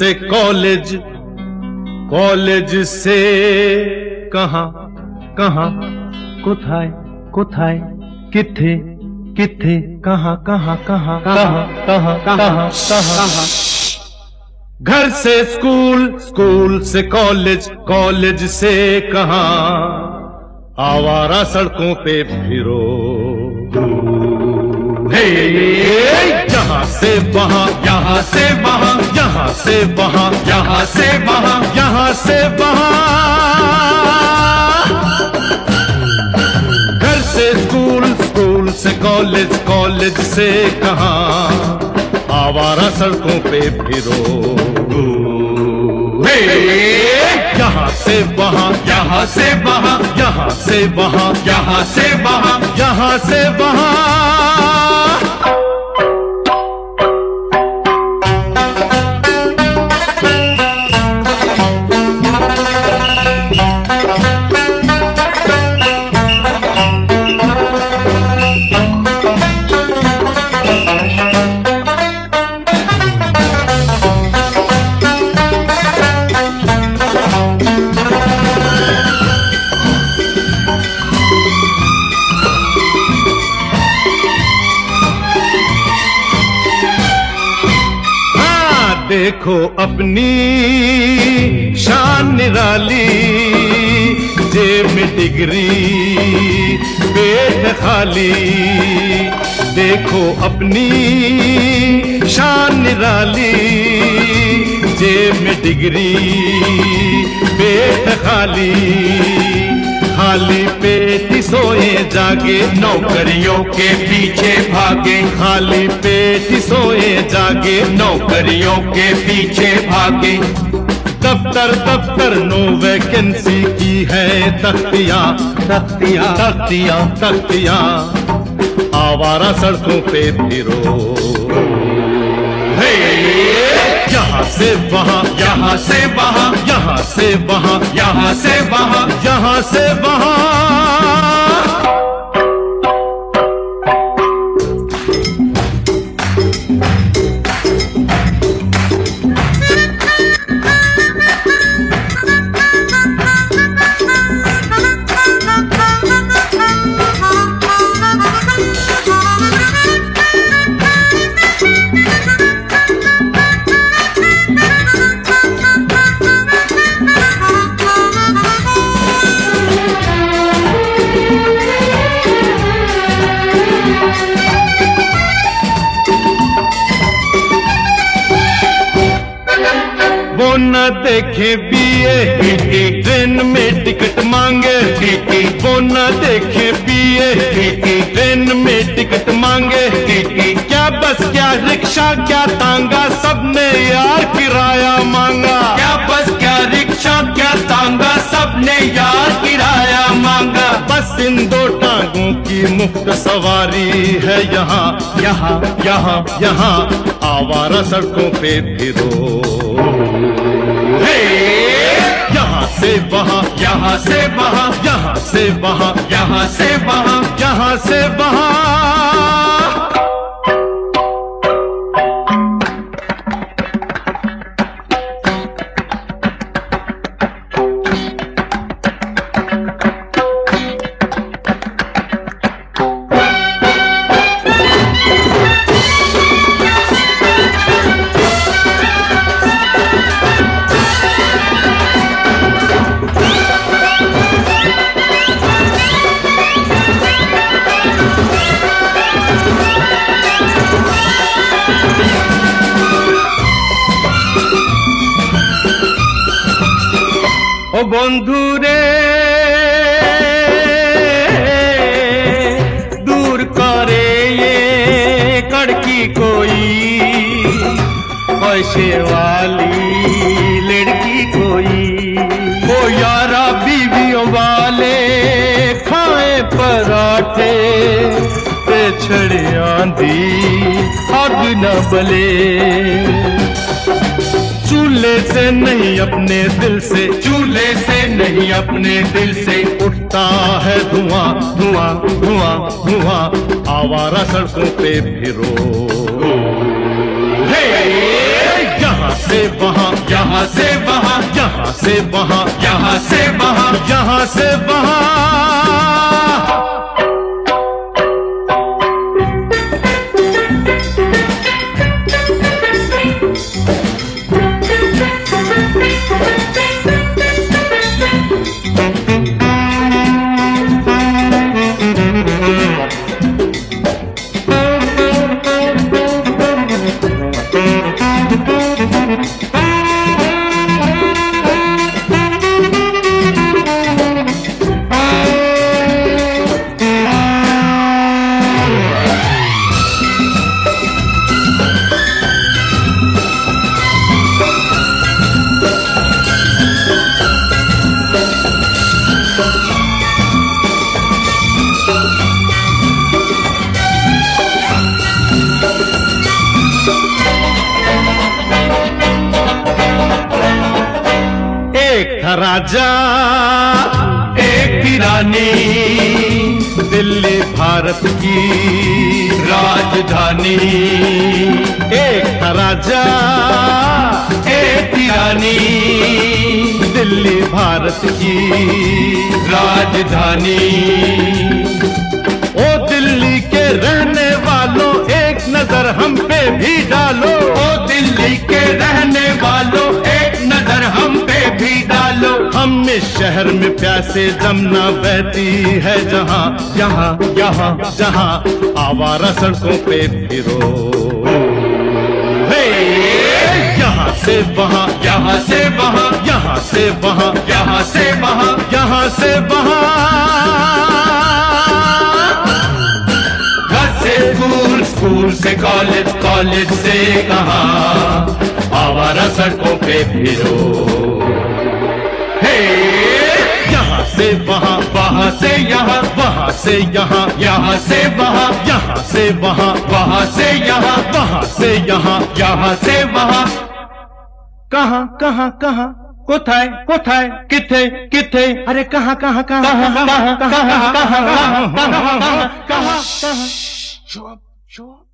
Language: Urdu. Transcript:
سے کالج کالج سے کہاں کہاں کتھائے کتھائے کتھے کتھے، کہاں کہاں کہاں کہاں کہاں کہاں کہاں۔ گھر سے اسکول اسکول سے کالج کالج سے کہاں؟ آوارہ سڑکوں پہ پھرو۔ یہاں سے وہاں یہاں سے وہاں یہاں سے وہاں یہاں سے وہاں یہاں سے وہاں گھر سے اسکول اسکول سے کالج کالج سے کہاں آوارہ سڑکوں پہ پھرو یہاں سے وہاں یہاں سے وہاں یہاں سے وہاں یہاں سے وہاں یہاں سے وہاں دیکھو اپنی شان نرالی، جیب میں ڈگری، پیٹ خالی۔ دیکھو اپنی شان نرالی، جیب میں ڈگری، پیٹ خالی۔ خالی پیٹ سوئے جاگے، نوکریوں کے پیچھے بھاگے۔ خالی پیٹ سوئے جاگے، نوکریوں کے پیچھے بھاگے۔ دفتر دفتر، نو ویکنسی کی ہے تختیاں۔ تختیاں تختیاں تختیاں۔ آوارہ سڑکوں پہ پھرو۔ یہاں سے وہاں، یہاں سے وہاں، یہاں سے وہاں، یہاں سے وہاں۔ سے وہاں وہ نہ دیکھے پیے ٹرین میں ٹکٹ مانگے وہ نہ دیکھے پیے ٹرین میں ٹکٹ مانگے کیا بس، کیا رکشا کیا تانگا، سب نے یار کرایہ کی مفت سواری ہے یہاں یہاں یہاں یہاں، آوارہ سڑکوں پہ پھرو یہاں سے وہاں، یہاں سے وہاں، یہاں سے وہاں، یہاں سے وہاں، یہاں سے وہاں۔ ও বন্ধু রে দূর করে কড়কি কই? پیسے والی لڑکی کوئی وہ یارا بیویوں والے کھائے پراٹھے تے چھڑیاں دی اگ نہ بلے سے نہیں اپنے دل سے، چولہے سے نہیں اپنے دل سے اٹھتا ہے دھواں دھواں دھواں دھواں، آوارہ سڑکوں پہ پھرو یہاں سے وہاں، یہاں سے وہاں، یہاں سے وہاں، یہاں سے وہاں، یہاں سے وہاں۔ تھا راجا، ایک تھی رانی، دلی بھارت کی راجدھانی۔ ایک تھا راجا، ایک تھی رانی، دلی بھارت کی راجدھانی۔ او دلی کے رہنے والوں، ایک نظر ہم پہ بھی ڈالو۔ اس شہر میں پیاسے جمنا بہتی ہے جہاں، یہاں یہاں، جہاں آوارہ سڑکوں پہ پھرو۔ یہاں سے وہاں، یہاں سے وہاں، یہاں سے وہاں، یہاں سے وہاں، یہاں سے وہاں۔ سے اسکول اسکول سے کالج کالج سے کہاں؟ آوارہ سڑکوں پہ پھرو۔ یہاں سے وہاں وہاں سے یہاں وہاں سے یہاں یہاں سے وہاں یہاں سے وہاں وہاں سے یہاں وہاں سے یہاں یہاں سے وہاں کہاں کہاں کہاں কোথায় কোথায় কিথে کہاں کہاں کہاں کہاں کہاں کہاں کہاں کہاں কাহা কাহা কাহা কাহা কাহা